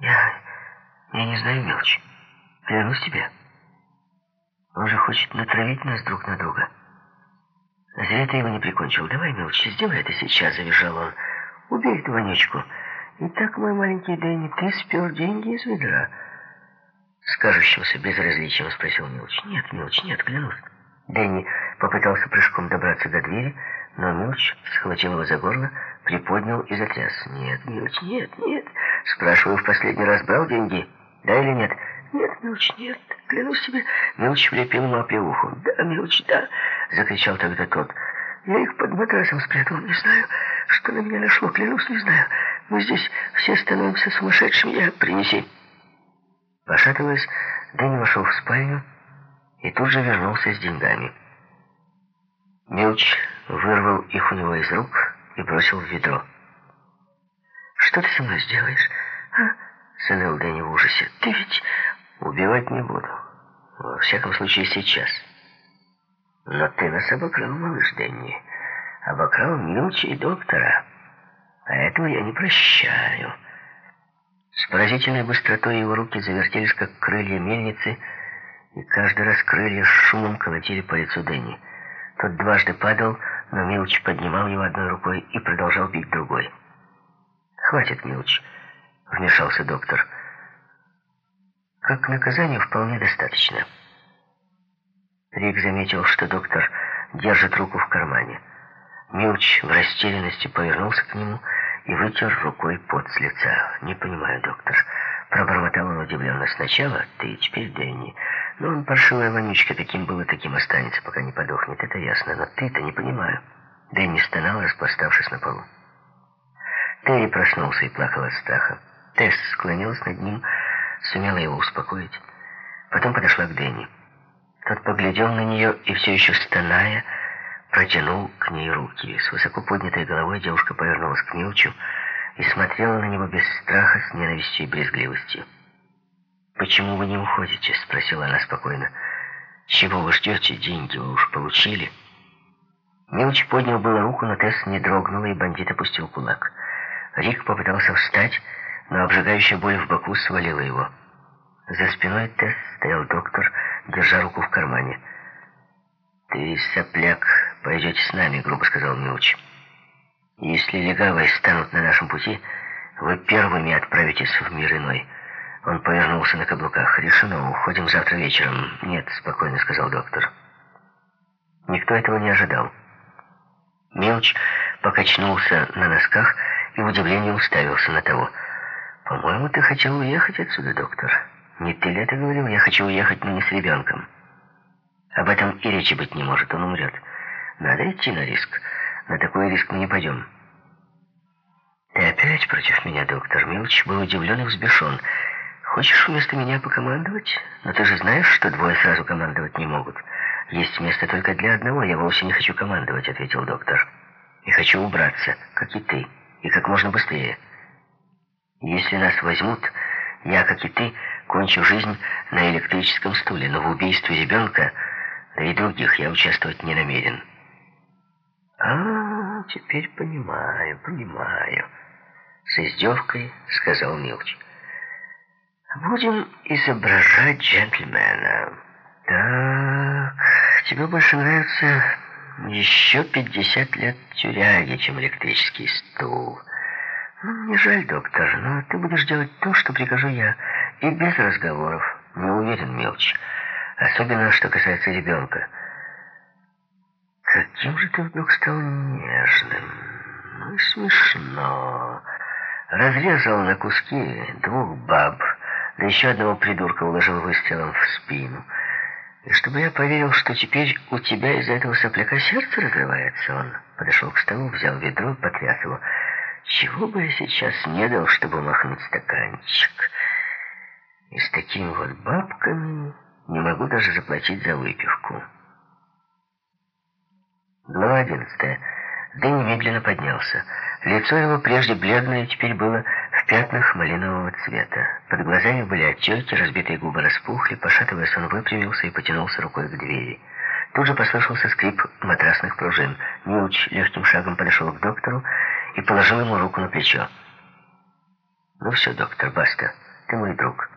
Я... я не знаю, Мелочь. Клянусь тебе. Он же хочет натравить нас друг на друга. Зря ты его не прикончил. Давай, Мелочь, сделай это сейчас, завизжал он. Убей эту вонючку. Итак, мой маленький Дэнни, ты спер деньги из ведра. С кажущимся безразличием спросил Милч. Нет, Милч, нет, клянусь. Дэнни попытался прыжком добраться до двери, но Милч схватил его за горло, приподнял и затряс. «Нет, Милч, нет, нет!» Спрашиваю в последний раз, брал деньги? Да или нет? «Нет, Милч, нет, клянусь тебе!» Милч влепил ему оплеуху. «Да, Милч, да!» — закричал тогда тот. «Я их под матрасом спрятал, не знаю, что на меня нашло, клянусь, не знаю. Мы здесь все становимся сумасшедшими, я... Принеси!» Пошатываясь, Дэнни вошел в спальню и тут же вернулся с деньгами. Милч вырвал их у него из рук и бросил в ведро. «Что ты со мной сделаешь, а?» — сынел Дэнни в ужасе. «Ты ведь убивать не буду. Во всяком случае, сейчас. Но ты нас обокрал, малыш Дэнни. Обокрал Милча и доктора. А этого я не прощаю». С поразительной быстротой его руки завертелись, как крылья мельницы, и каждый раз крылья с шумом колотили по лицу Дэнни. Тот дважды падал, но Милч поднимал его одной рукой и продолжал бить другой. «Хватит, Милч», — вмешался доктор. «Как наказание вполне достаточно». Рик заметил, что доктор держит руку в кармане. Милч в растерянности повернулся к нему и вытер рукой пот с лица. «Не понимаю, доктор». Пробормотал он удивленно. «Сначала ты, теперь Дэнни. Но он паршивая вонючка, таким был и таким останется, пока не подохнет, это ясно. Но ты-то не понимаю». Дэнни стонал, распластавшись на полу. Терри проснулся и плакал от страха. Тесс склонилась над ним, сумела его успокоить. Потом подошла к Дэнни. Тот поглядел на нее и все еще стоная, протянул к ней руки. С высоко поднятой головой девушка повернулась к Милчу и смотрела на него без страха, с ненавистью и брезгливостью. «Почему вы не уходите?» — спросила она спокойно. «Чего вы ждете? Деньги вы уж получили?» Милч поднял было руку, но Тесс не дрогнула, и бандит опустил кулак. Рик попытался встать, но обжигающая боль в боку свалила его. За спиной Тесс стоял доктор, держа руку в кармане. «Ты, сопляк, пойдете с нами», — грубо сказал Милч. «Если легавые станут на нашем пути, вы первыми отправитесь в мир иной». Он повернулся на каблуках. «Решено, уходим завтра вечером». «Нет», — спокойно сказал доктор. Никто этого не ожидал. Милч покачнулся на носках и в удивлении уставился на того. «По-моему, ты хотел уехать отсюда, доктор. Не ты ли это говорил? Я хочу уехать, но не с ребенком». Об этом и речи быть не может, он умрет. Надо идти на риск. На такой риск мы не пойдем. Ты опять против меня, доктор. Милч был удивлен и взбешен. Хочешь вместо меня покомандовать? Но ты же знаешь, что двое сразу командовать не могут. Есть место только для одного. Я вовсе не хочу командовать, ответил доктор. И хочу убраться, как и ты, и как можно быстрее. Если нас возьмут, я, как и ты, кончу жизнь на электрическом стуле, но в убийстве ребенка да и других я участвовать не намерен. А, теперь понимаю, понимаю. С издевкой сказал Милч. Будем изображать джентльмена. Так, тебе больше нравится еще 50 лет тюряги, чем электрический стул. Ну, мне жаль, доктор, но ты будешь делать то, что прикажу я, и без разговоров. Не уверен, Милч. Особенно, что касается ребенка. Каким же ты вдруг стал нежным. Ну смешно. Разрезал на куски двух баб, да еще одного придурка уложил выстрелом в спину. И чтобы я поверил, что теперь у тебя из-за этого сопляка сердце разрывается, он подошел к столу, взял ведро потряс его. Чего бы я сейчас не дал, чтобы махнуть стаканчик? И с такими вот бабками... Не могу даже заплатить за выпивку. Глава одиннадцатая. Дэнни медленно поднялся. Лицо его прежде бледное теперь было пятнах малинового цвета. Под глазами были отеки, разбитые губы распухли, пошатываясь, он выпрямился и потянулся рукой к двери. Тут же послышался скрип матрасных пружин. Милч легким шагом подошел к доктору и положил ему руку на плечо. «Ну все, доктор, баста». Ты мой друг.